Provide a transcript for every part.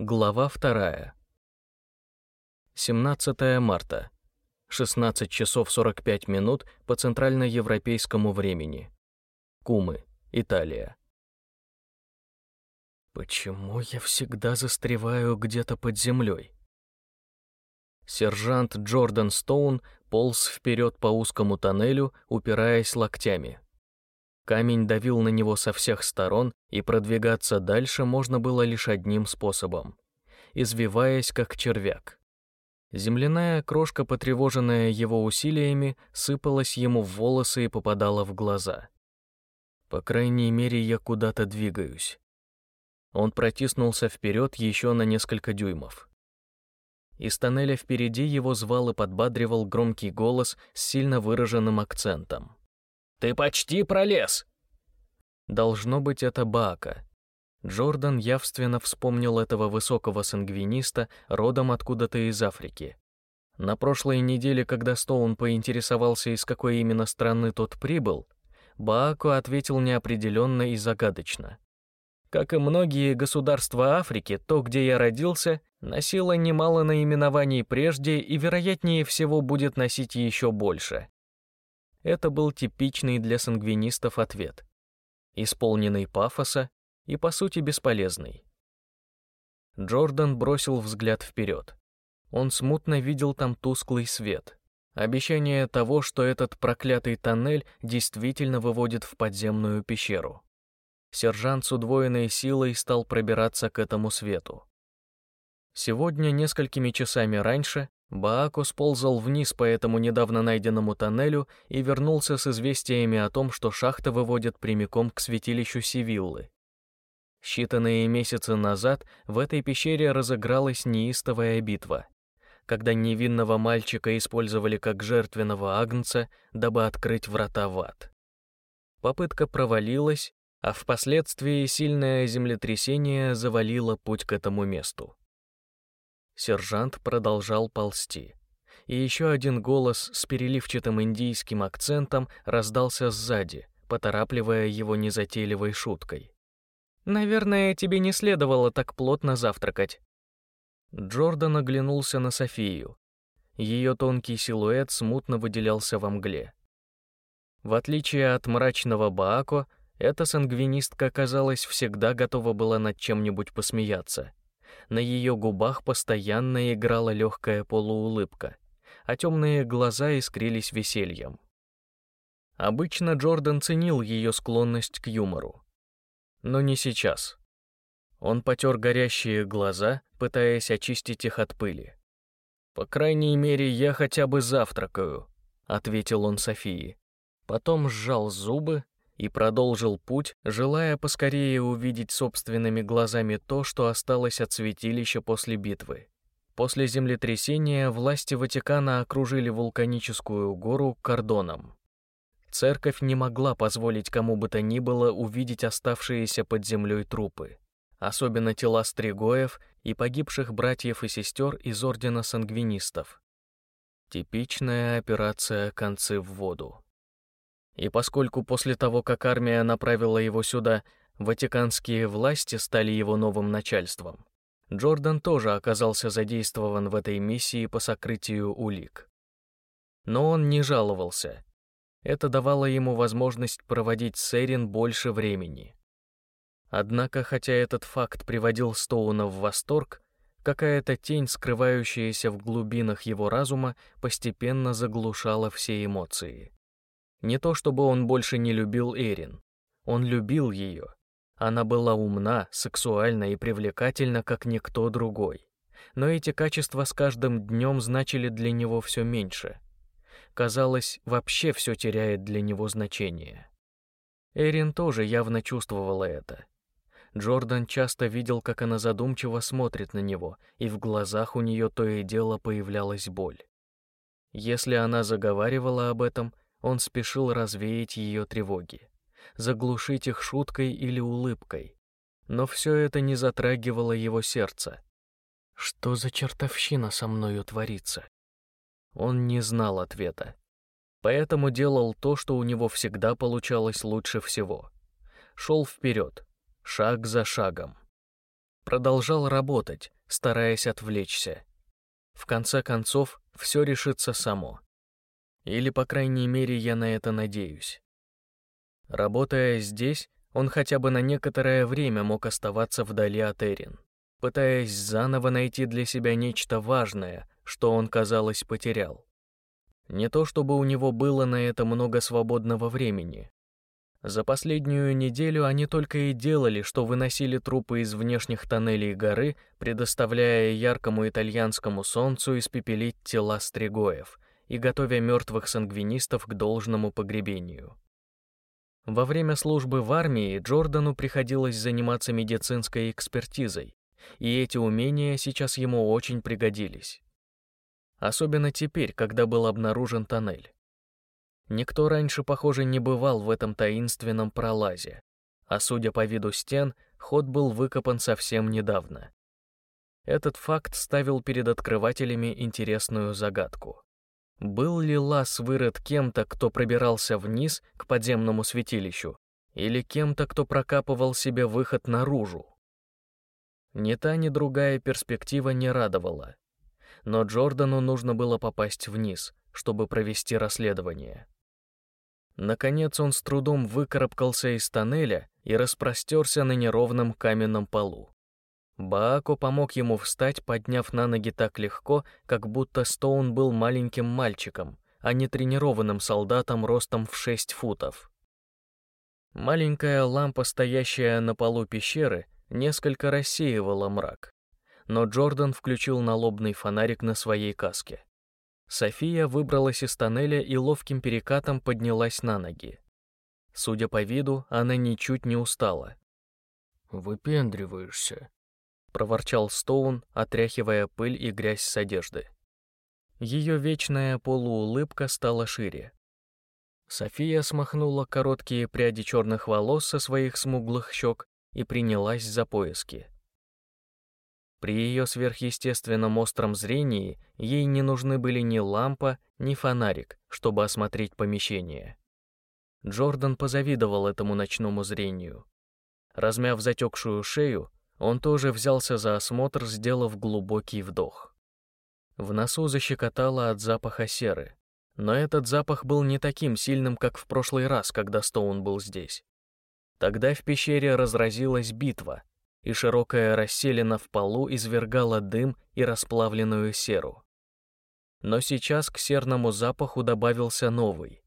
Глава вторая. 17 марта. 16 часов 45 минут по центральноевропейскому времени. Кумы, Италия. Почему я всегда застреваю где-то под землей? Сержант Джордан Стоун полз вперед по узкому тоннелю, упираясь локтями. Камень давил на него со всех сторон, и продвигаться дальше можно было лишь одним способом — извиваясь как червяк. Земляная крошка, потревоженная его усилиями, сыпалась ему в волосы и попадала в глаза. По крайней мере, я куда-то двигаюсь. Он протиснулся вперед еще на несколько дюймов. Из тоннеля впереди его звал и подбадривал громкий голос с сильно выраженным акцентом. Ты почти пролез!» Должно быть, это Баака. Джордан явственно вспомнил этого высокого сангвиниста, родом откуда-то из Африки. На прошлой неделе, когда Стоун поинтересовался, из какой именно страны тот прибыл, Баако ответил неопределенно и загадочно. Как и многие государства Африки, то, где я родился, носило немало наименований прежде и, вероятнее всего, будет носить еще больше. Это был типичный для сангвинистов ответ, исполненный пафоса и, по сути, бесполезный. Джордан бросил взгляд вперед. Он смутно видел там тусклый свет, обещание того, что этот проклятый тоннель действительно выводит в подземную пещеру. Сержант с удвоенной силой стал пробираться к этому свету. Сегодня, несколькими часами раньше, Баако сползал вниз по этому недавно найденному тоннелю и вернулся с известиями о том, что шахта выводит прямиком к святилищу Сивиллы. Считанные месяцы назад в этой пещере разыгралась неистовая битва, когда невинного мальчика использовали как жертвенного агнца, дабы открыть врата в ад. Попытка провалилась, а впоследствии сильное землетрясение завалило путь к этому месту. Сержант продолжал ползти. И еще один голос с переливчатым индийским акцентом раздался сзади, поторапливая его незатейливой шуткой. «Наверное, тебе не следовало так плотно завтракать». Джордан оглянулся на Софию. Ее тонкий силуэт смутно выделялся во мгле. В отличие от мрачного Баако, эта сангвинистка, казалось, всегда готова была над чем-нибудь посмеяться на ее губах постоянно играла легкая полуулыбка, а темные глаза искрились весельем. Обычно Джордан ценил ее склонность к юмору. Но не сейчас. Он потер горящие глаза, пытаясь очистить их от пыли. «По крайней мере, я хотя бы завтракаю», — ответил он Софии. Потом сжал зубы и продолжил путь, желая поскорее увидеть собственными глазами то, что осталось от святилища после битвы. После землетрясения власти Ватикана окружили вулканическую гору кордоном. Церковь не могла позволить кому бы то ни было увидеть оставшиеся под землей трупы, особенно тела стригоев и погибших братьев и сестер из Ордена Сангвинистов. Типичная операция «Концы в воду». И поскольку после того, как армия направила его сюда, ватиканские власти стали его новым начальством, Джордан тоже оказался задействован в этой миссии по сокрытию улик. Но он не жаловался. Это давало ему возможность проводить с Эрин больше времени. Однако, хотя этот факт приводил Стоуна в восторг, какая-то тень, скрывающаяся в глубинах его разума, постепенно заглушала все эмоции. Не то чтобы он больше не любил Эрин. Он любил ее. Она была умна, сексуальна и привлекательна, как никто другой. Но эти качества с каждым днем значили для него все меньше. Казалось, вообще все теряет для него значение. Эрин тоже явно чувствовала это. Джордан часто видел, как она задумчиво смотрит на него, и в глазах у нее то и дело появлялась боль. Если она заговаривала об этом, он спешил развеять ее тревоги, заглушить их шуткой или улыбкой. Но все это не затрагивало его сердце. Что за чертовщина со мною творится? Он не знал ответа. Поэтому делал то, что у него всегда получалось лучше всего. Шел вперед, шаг за шагом. продолжал работать, стараясь отвлечься. В конце концов, все решится само. Или, по крайней мере, я на это надеюсь. Работая здесь, он хотя бы на некоторое время мог оставаться вдали от Эрин, пытаясь заново найти для себя нечто важное, что он, казалось, потерял. Не то чтобы у него было на это много свободного времени. За последнюю неделю они только и делали, что выносили трупы из внешних тоннелей горы, предоставляя яркому итальянскому солнцу испепелить тела стригоев и готовя мертвых сангвинистов к должному погребению. Во время службы в армии Джордану приходилось заниматься медицинской экспертизой, и эти умения сейчас ему очень пригодились. Особенно теперь, когда был обнаружен тоннель. Никто раньше, похоже, не бывал в этом таинственном пролазе, а судя по виду стен, ход был выкопан совсем недавно. Этот факт ставил перед открывателями интересную загадку. Был ли лаз вырыт кем-то, кто пробирался вниз к подземному святилищу, или кем-то, кто прокапывал себе выход наружу? Ни та, ни другая перспектива не радовала но Джордану нужно было попасть вниз, чтобы провести расследование. Наконец он с трудом выкарабкался из тоннеля и распростерся на неровном каменном полу. Баако помог ему встать, подняв на ноги так легко, как будто Стоун был маленьким мальчиком, а не тренированным солдатом ростом в 6 футов. Маленькая лампа, стоящая на полу пещеры, несколько рассеивала мрак но Джордан включил налобный фонарик на своей каске. София выбралась из тоннеля и ловким перекатом поднялась на ноги. Судя по виду, она ничуть не устала. «Выпендриваешься», — проворчал Стоун, отряхивая пыль и грязь с одежды. Ее вечная полуулыбка стала шире. София смахнула короткие пряди черных волос со своих смуглых щек и принялась за поиски. При ее сверхъестественном остром зрении ей не нужны были ни лампа, ни фонарик, чтобы осмотреть помещение. Джордан позавидовал этому ночному зрению. Размяв затекшую шею, он тоже взялся за осмотр, сделав глубокий вдох. В носу защекотало от запаха серы, но этот запах был не таким сильным, как в прошлый раз, когда Стоун был здесь. Тогда в пещере разразилась битва, и широкая расселена в полу извергала дым и расплавленную серу. Но сейчас к серному запаху добавился новый,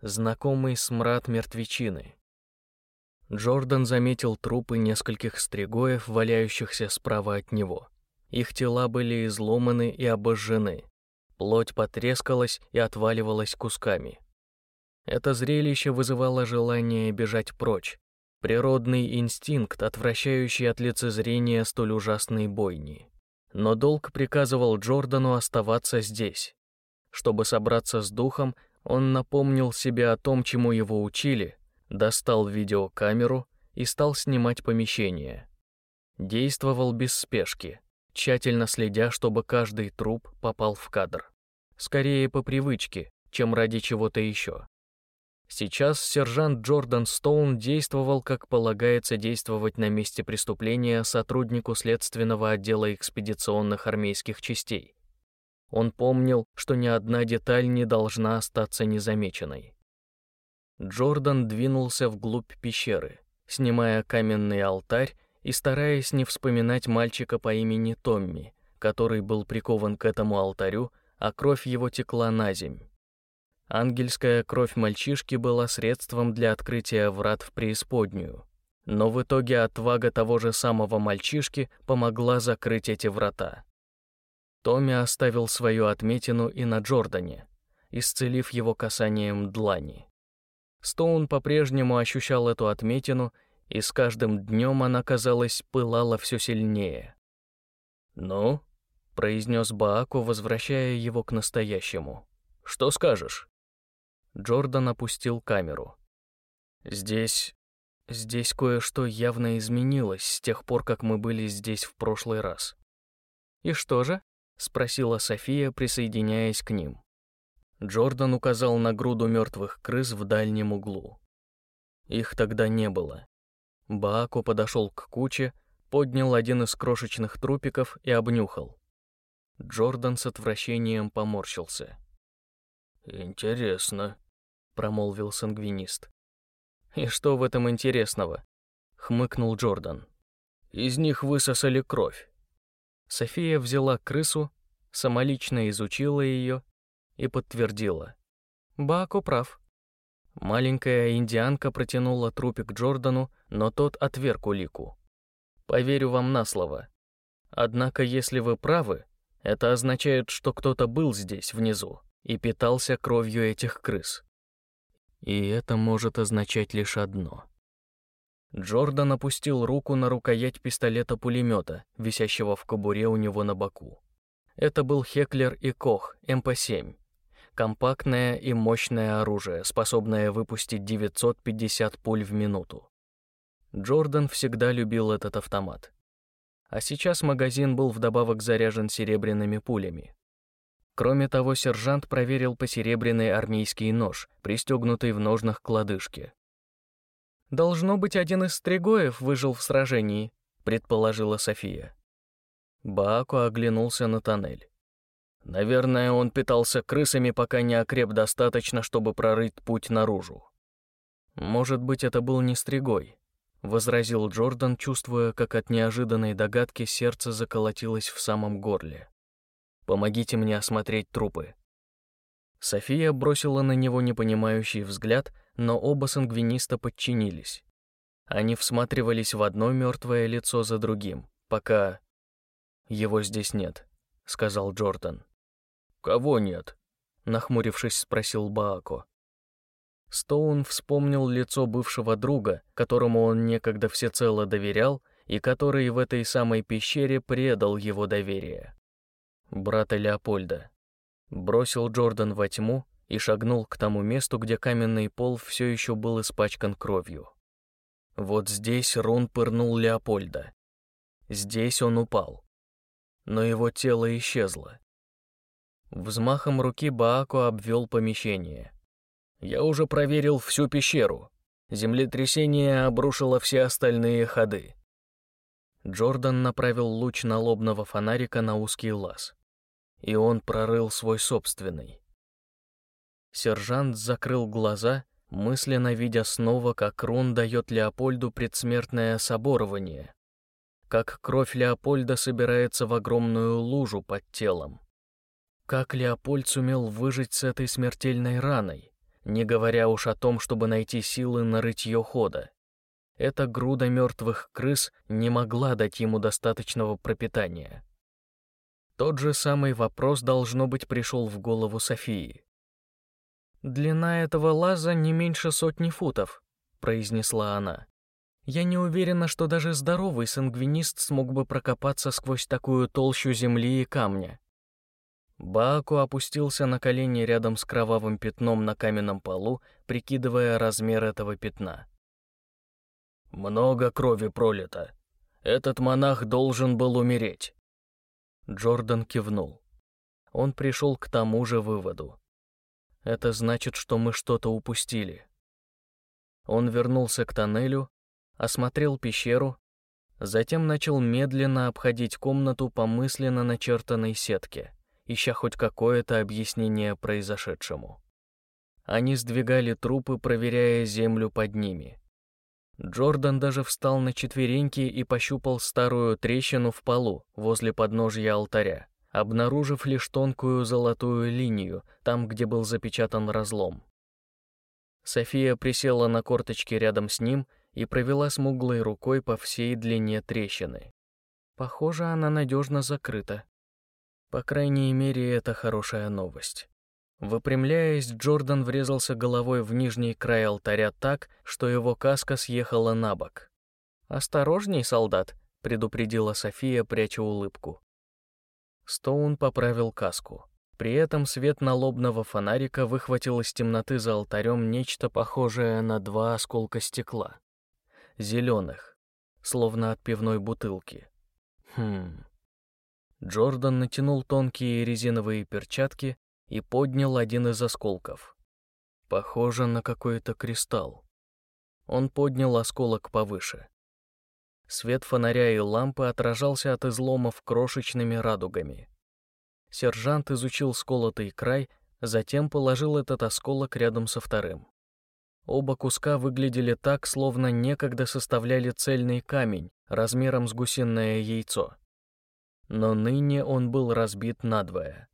знакомый смрад мертвечины. Джордан заметил трупы нескольких стригоев, валяющихся справа от него. Их тела были изломаны и обожжены. Плоть потрескалась и отваливалась кусками. Это зрелище вызывало желание бежать прочь, Природный инстинкт, отвращающий от лицезрения столь ужасной бойни. Но долг приказывал Джордану оставаться здесь. Чтобы собраться с духом, он напомнил себе о том, чему его учили, достал видеокамеру и стал снимать помещение. Действовал без спешки, тщательно следя, чтобы каждый труп попал в кадр. Скорее по привычке, чем ради чего-то еще. Сейчас сержант Джордан Стоун действовал, как полагается действовать на месте преступления сотруднику следственного отдела экспедиционных армейских частей. Он помнил, что ни одна деталь не должна остаться незамеченной. Джордан двинулся вглубь пещеры, снимая каменный алтарь и стараясь не вспоминать мальчика по имени Томми, который был прикован к этому алтарю, а кровь его текла на земь. Ангельская кровь мальчишки была средством для открытия врат в преисподнюю. Но в итоге отвага того же самого мальчишки помогла закрыть эти врата. Томми оставил свою отметину и на Джордане, исцелив его касанием длани. Стоун по-прежнему ощущал эту отметину, и с каждым днем она, казалось, пылала все сильнее. «Ну?» — произнес Бааку, возвращая его к настоящему. «Что скажешь?» Джордан опустил камеру. Здесь... Здесь кое-что явно изменилось с тех пор, как мы были здесь в прошлый раз. «И что же?» — спросила София, присоединяясь к ним. Джордан указал на груду мертвых крыс в дальнем углу. Их тогда не было. Баако подошел к куче, поднял один из крошечных трупиков и обнюхал. Джордан с отвращением поморщился. «Интересно», — промолвил сангвинист. «И что в этом интересного?» — хмыкнул Джордан. «Из них высосали кровь». София взяла крысу, самолично изучила ее и подтвердила. Бако прав. Маленькая индианка протянула трупик Джордану, но тот отверг улику. Поверю вам на слово. Однако, если вы правы, это означает, что кто-то был здесь, внизу, и питался кровью этих крыс. И это может означать лишь одно. Джордан опустил руку на рукоять пистолета-пулемета, висящего в кобуре у него на боку. Это был Хеклер и Кох МП-7. Компактное и мощное оружие, способное выпустить 950 пуль в минуту. Джордан всегда любил этот автомат. А сейчас магазин был вдобавок заряжен серебряными пулями. Кроме того, сержант проверил посеребряный армейский нож, пристегнутый в ножнах к лодыжке. «Должно быть, один из стригоев выжил в сражении», — предположила София. Баако оглянулся на тоннель. Наверное, он питался крысами, пока не окреп достаточно, чтобы прорыть путь наружу. Может быть, это был не стригой, — возразил Джордан, чувствуя, как от неожиданной догадки сердце заколотилось в самом горле. «Помогите мне осмотреть трупы». София бросила на него непонимающий взгляд, но оба сангвиниста подчинились. Они всматривались в одно мертвое лицо за другим, пока... «Его здесь нет», — сказал Джордан. «Кого нет?» — нахмурившись, спросил Баако. Стоун вспомнил лицо бывшего друга, которому он некогда всецело доверял и который в этой самой пещере предал его доверие. Брата Леопольда. Бросил Джордан во тьму и шагнул к тому месту, где каменный пол все еще был испачкан кровью. Вот здесь Рун пырнул Леопольда. Здесь он упал. Но его тело исчезло. Взмахом руки Баако обвел помещение. Я уже проверил всю пещеру. Землетрясение обрушило все остальные ходы. Джордан направил луч налобного фонарика на узкий лаз. И он прорыл свой собственный. Сержант закрыл глаза, мысленно видя снова, как Рун дает Леопольду предсмертное соборование, как кровь Леопольда собирается в огромную лужу под телом. Как Леопольд сумел выжить с этой смертельной раной? не говоря уж о том, чтобы найти силы на рытье хода. Эта груда мертвых крыс не могла дать ему достаточного пропитания. Тот же самый вопрос, должно быть, пришел в голову Софии. «Длина этого лаза не меньше сотни футов», — произнесла она. «Я не уверена, что даже здоровый сангвинист смог бы прокопаться сквозь такую толщу земли и камня. Бааку опустился на колени рядом с кровавым пятном на каменном полу, прикидывая размер этого пятна. «Много крови пролито. Этот монах должен был умереть». Джордан кивнул. Он пришел к тому же выводу. Это значит, что мы что-то упустили. Он вернулся к тоннелю, осмотрел пещеру, затем начал медленно обходить комнату по мысленно начертанной сетке ища хоть какое-то объяснение произошедшему. Они сдвигали трупы, проверяя землю под ними. Джордан даже встал на четвереньки и пощупал старую трещину в полу возле подножья алтаря, обнаружив лишь тонкую золотую линию там, где был запечатан разлом. София присела на корточки рядом с ним и провела смуглой рукой по всей длине трещины. Похоже, она надежно закрыта. По крайней мере, это хорошая новость. Выпрямляясь, Джордан врезался головой в нижний край алтаря так, что его каска съехала на бок. «Осторожней, солдат», — предупредила София, пряча улыбку. Стоун поправил каску. При этом свет налобного фонарика выхватил из темноты за алтарем нечто похожее на два осколка стекла. Зеленых, словно от пивной бутылки. Хм, Джордан натянул тонкие резиновые перчатки и поднял один из осколков. Похоже на какой-то кристалл. Он поднял осколок повыше. Свет фонаря и лампы отражался от изломов крошечными радугами. Сержант изучил сколотый край, затем положил этот осколок рядом со вторым. Оба куска выглядели так, словно некогда составляли цельный камень размером с гусиное яйцо. Но ныне он был разбит надвое.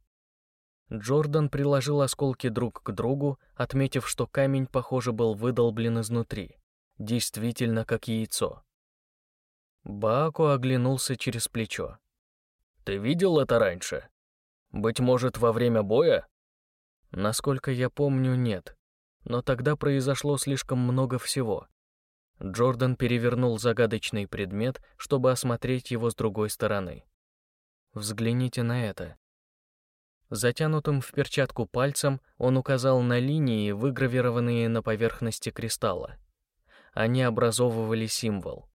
Джордан приложил осколки друг к другу, отметив, что камень, похоже, был выдолблен изнутри, действительно как яйцо. Баако оглянулся через плечо. «Ты видел это раньше? Быть может, во время боя?» Насколько я помню, нет. Но тогда произошло слишком много всего. Джордан перевернул загадочный предмет, чтобы осмотреть его с другой стороны. Взгляните на это. Затянутым в перчатку пальцем он указал на линии, выгравированные на поверхности кристалла. Они образовывали символ.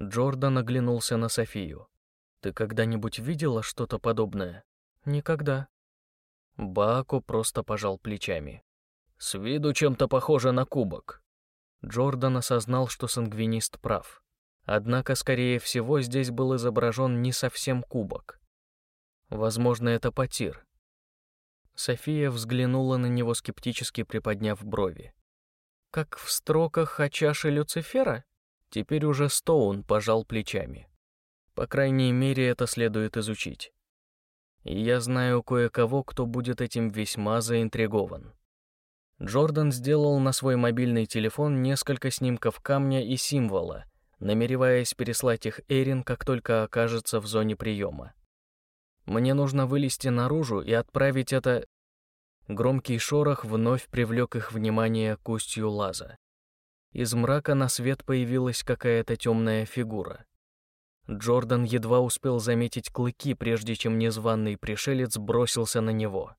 Джордан оглянулся на Софию. «Ты когда-нибудь видела что-то подобное?» «Никогда». Бако просто пожал плечами. «С виду чем-то похоже на кубок». Джордан осознал, что сангвинист прав. Однако, скорее всего, здесь был изображен не совсем кубок. Возможно, это потир. София взглянула на него скептически приподняв брови. Как в строках о чаше Люцифера? Теперь уже Стоун пожал плечами. По крайней мере, это следует изучить. И я знаю кое-кого, кто будет этим весьма заинтригован. Джордан сделал на свой мобильный телефон несколько снимков камня и символа, намереваясь переслать их Эрин, как только окажется в зоне приема. Мне нужно вылезти наружу и отправить это... Громкий шорох вновь привлек их внимание к устью лаза. Из мрака на свет появилась какая-то темная фигура. Джордан едва успел заметить клыки, прежде чем незваный пришелец бросился на него.